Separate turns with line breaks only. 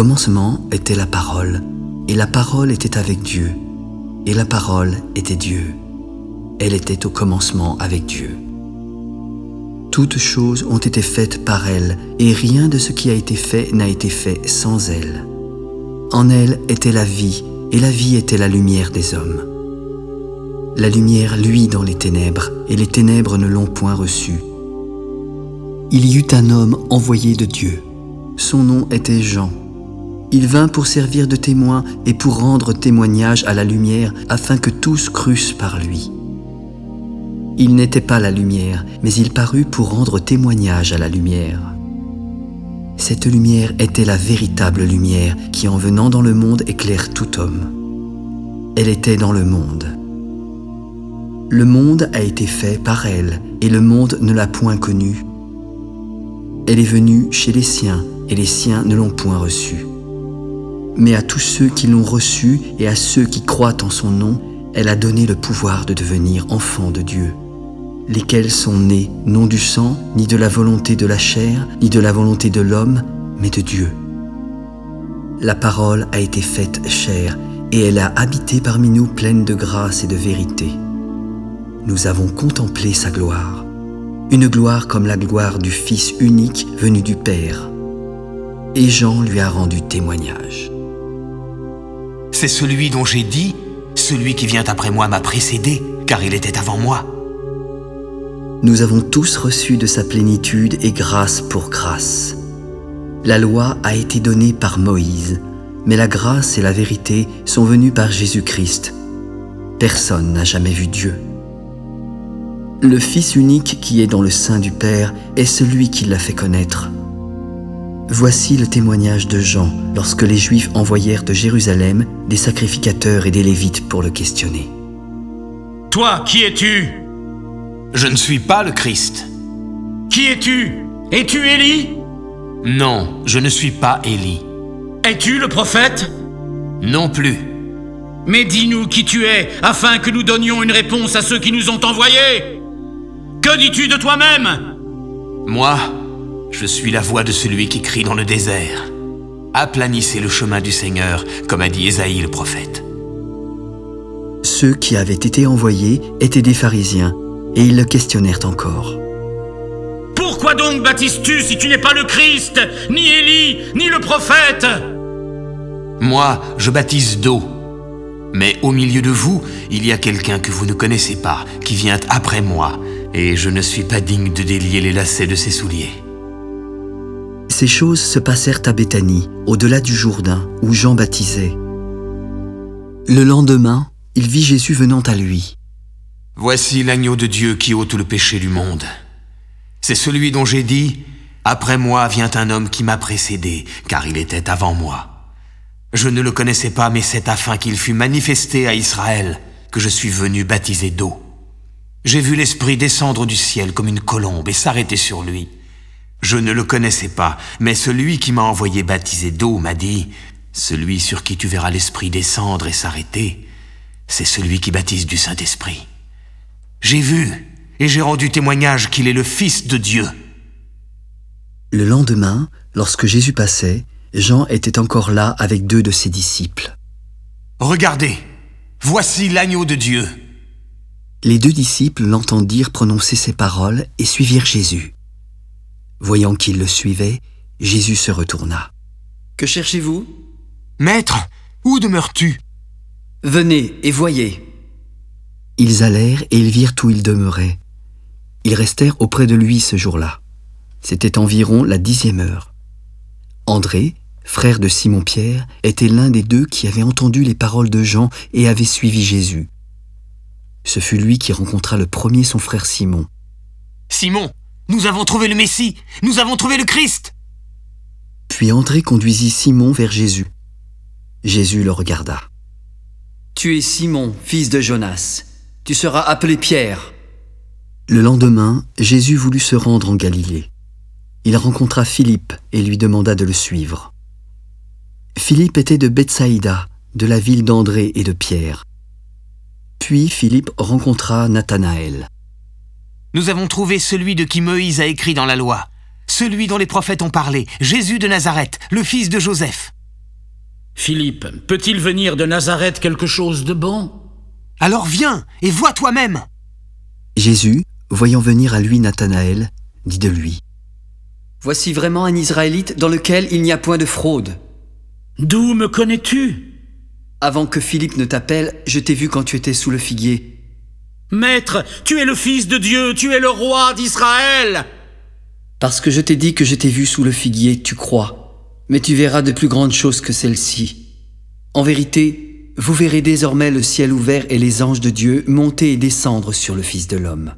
commencement était la parole, et la parole était avec Dieu, et la parole était Dieu. Elle était au commencement avec Dieu. Toutes choses ont été faites par elle, et rien de ce qui a été fait n'a été fait sans elle. En elle était la vie, et la vie était la lumière des hommes. La lumière luit dans les ténèbres, et les ténèbres ne l'ont point reçue. Il y eut un homme envoyé de Dieu. Son nom était Jean. Il vint pour servir de témoin et pour rendre témoignage à la lumière afin que tous crussent par lui. Il n'était pas la lumière, mais il parut pour rendre témoignage à la lumière. Cette lumière était la véritable lumière qui en venant dans le monde éclaire tout homme. Elle était dans le monde. Le monde a été fait par elle, et le monde ne l'a point connue. Elle est venue chez les siens, et les siens ne l'ont point reçue. Mais à tous ceux qui l'ont reçue et à ceux qui croient en son nom, elle a donné le pouvoir de devenir enfants de Dieu, lesquels sont nés non du sang, ni de la volonté de la chair, ni de la volonté de l'homme, mais de Dieu. La parole a été faite chair, et elle a habité parmi nous pleine de grâce et de vérité. Nous avons contemplé sa gloire une gloire comme la gloire du Fils unique venu du Père. Et Jean lui a rendu témoignage.
C'est celui dont j'ai dit, celui qui vient après moi m'a précédé, car il était avant moi.
Nous avons tous reçu de sa plénitude et grâce pour grâce. La loi a été donnée par Moïse, mais la grâce et la vérité sont venues par Jésus-Christ. Personne n'a jamais vu Dieu. Le Fils unique qui est dans le sein du Père est celui qui l'a fait connaître. Voici le témoignage de Jean lorsque les Juifs envoyèrent de Jérusalem des sacrificateurs et des Lévites pour le questionner.
Toi, qui es-tu?
Je ne suis pas le Christ.
Qui es-tu? Es-tu Élie?
Non, je ne suis pas Élie.
Es-tu le prophète?
Non plus.
Mais dis-nous qui tu es, afin que nous donnions une réponse à ceux qui nous ont envoyés. Que dis-tu de toi-même?
Moi, je suis la voix de celui qui crie dans le désert. Aplanissez le chemin du Seigneur, comme a dit Ésaïe le prophète.
Ceux qui avaient été envoyés étaient des pharisiens, et ils le questionnèrent encore.
Pourquoi donc baptises-tu si tu n'es pas le Christ, ni Élie, ni le prophète?
Moi, je baptise d'eau. Mais au milieu de vous, il y a quelqu'un que vous ne connaissez pas, qui vient après moi, et je ne suis pas digne de délier les lacets de ses souliers.
Ces choses se passèrent à Béthanie, au-delà du Jourdain, où Jean baptisait. Le lendemain, il vit Jésus venant à lui.
Voici l'agneau de Dieu qui ôte le péché du monde. C'est celui dont j'ai dit, Après moi vient un homme qui m'a précédé, car il était avant moi. Je ne le connaissais pas, mais c'est afin qu'il fût manifesté à Israël que je suis venu baptiser d'eau. J'ai vu l'Esprit descendre du ciel comme une colombe et s'arrêter sur lui. Je ne le connaissais pas, mais celui qui m'a envoyé baptiser d'eau m'a dit, Celui sur qui tu verras l'Esprit descendre et s'arrêter, c'est celui qui baptise du Saint-Esprit. J'ai vu et j'ai rendu témoignage qu'il est le Fils de Dieu.
Le lendemain, lorsque Jésus passait, Jean était encore là avec deux de ses disciples.
Regardez, voici l'agneau de Dieu.
Les deux disciples l'entendirent prononcer ces paroles et suivirent Jésus. Voyant qu'ils le suivaient, Jésus se retourna.
Que cherchez-vous?
Maître, où demeures-tu?
Venez et voyez.
Ils allèrent et ils virent où il demeurait. Ils restèrent auprès de lui ce jour-là. C'était environ la dixième heure. André, frère de Simon-Pierre, était l'un des deux qui avait entendu les paroles de Jean et avait suivi Jésus. Ce fut lui qui rencontra le premier son frère Simon.
Simon, nous avons trouvé le Messie, nous avons trouvé le Christ.
Puis André conduisit Simon vers Jésus. Jésus le regarda.
Tu es Simon, fils de Jonas. Tu seras appelé Pierre.
Le lendemain, Jésus voulut se rendre en Galilée. Il rencontra Philippe et lui demanda de le suivre. Philippe était de Bethsaïda, de la ville d'André et de Pierre. Puis Philippe rencontra Nathanaël.
Nous avons trouvé celui de qui Moïse a écrit dans la loi, celui dont les prophètes ont parlé, Jésus de Nazareth, le fils de Joseph.
Philippe, peut-il venir de Nazareth quelque chose de bon?
Alors viens et vois toi-même.
Jésus, voyant venir à lui Nathanaël, dit de lui,
Voici vraiment un Israélite dans lequel il n'y a point de fraude.
D'où me connais-tu?
Avant que Philippe ne t'appelle, je t'ai vu quand tu étais sous le figuier.
Maître, tu es le Fils de Dieu, tu es le roi d'Israël
Parce que je t'ai dit que je t'ai vu sous le figuier, tu crois. Mais tu verras de plus grandes choses que celles-ci. En vérité, vous verrez désormais le ciel ouvert et les anges de Dieu monter et descendre sur le Fils de l'homme.